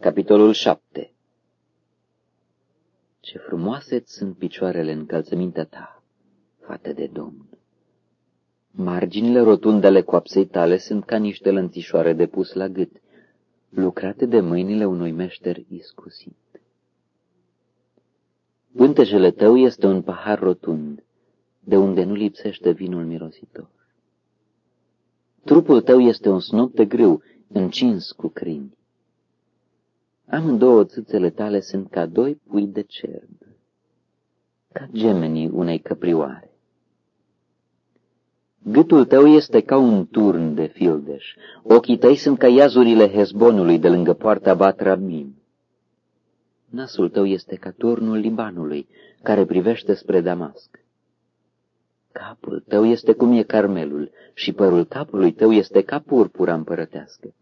Capitolul 7 Ce frumoase sunt picioarele încălțămintea ta, fată de domn! Marginile rotunde ale coapsei tale sunt ca niște lănțișoare de pus la gât, lucrate de mâinile unui meșter iscusit. Pântejele tău este un pahar rotund, de unde nu lipsește vinul mirositor. Trupul tău este un snop de grâu, încins cu crini. Amândouă țâțele tale sunt ca doi pui de cerb, ca gemenii unei căprioare. Gâtul tău este ca un turn de fildeș, ochii tăi sunt ca iazurile Hezbonului de lângă poarta Batrabim. Nasul tău este ca turnul Libanului, care privește spre Damasc. Capul tău este cum e carmelul și părul capului tău este ca purpura împărătească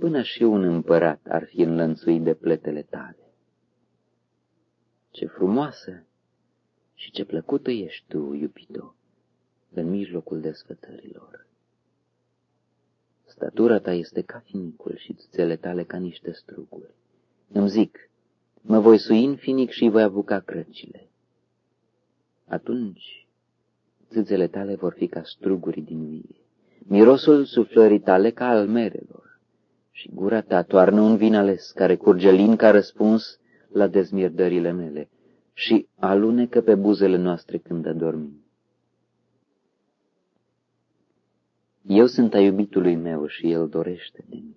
până și un împărat ar fi înlănțuit de pletele tale. Ce frumoasă și ce plăcută ești tu, iubito, în mijlocul desfătărilor. Statura ta este ca finicul și țâțele tale ca niște struguri. Îmi zic, mă voi sui în finic și voi apuca crăcile. Atunci țâțele tale vor fi ca struguri din vie, mirosul suflării tale ca al merelor și gura ta toarnă un vin ales care curge lin ca răspuns la dezmierdările mele și alunecă pe buzele noastre când adormim. Eu sunt a iubitului meu și el dorește de mine.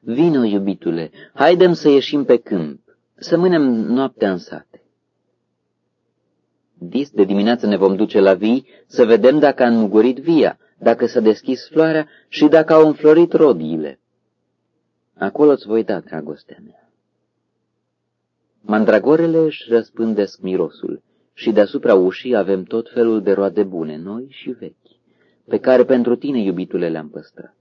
Vino, iubitule, haidem să ieșim pe câmp, să mânem noaptea în sate. Dis de dimineață ne vom duce la vii să vedem dacă a înmugurit via, dacă s-a deschis floarea și dacă au înflorit rodiile. Acolo îți voi da dragostea mea. Mandragorele își răspândesc mirosul și deasupra ușii avem tot felul de roade bune, noi și vechi, pe care pentru tine, iubitule, le-am păstrat.